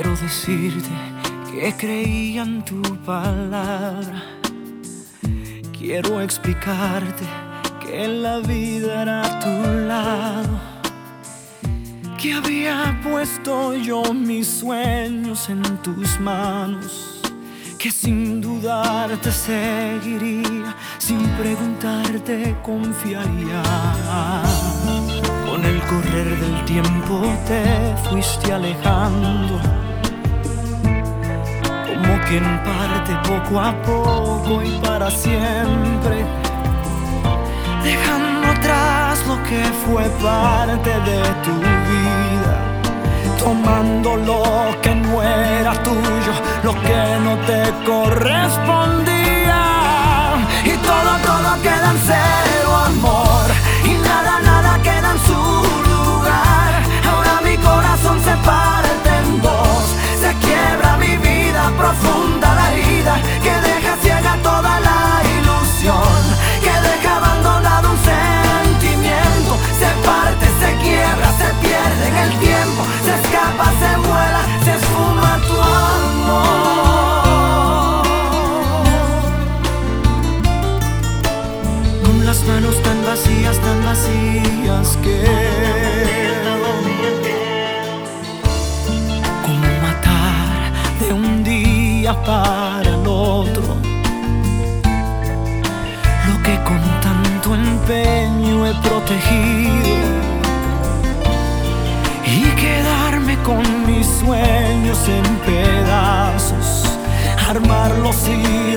decirte que creía en tu palabra. Quiero explicarte que la vida era a tu lado. Que había puesto yo mis sueños en tus manos. Que sin dudar te seguiría, sin preguntarte confiaría. Con el correr del tiempo te fuiste alejando quien parte poco a poco y para siempre, dejando atrás lo que fue parte de tu vida, tomando lo que no era tuyo, lo que no te correspondía, manos tan vacías, tan vacías que como matar de un día para el otro lo que con tanto empeño he protegido y quedarme con mis sueños en pedazos, armarlos y